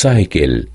cycle.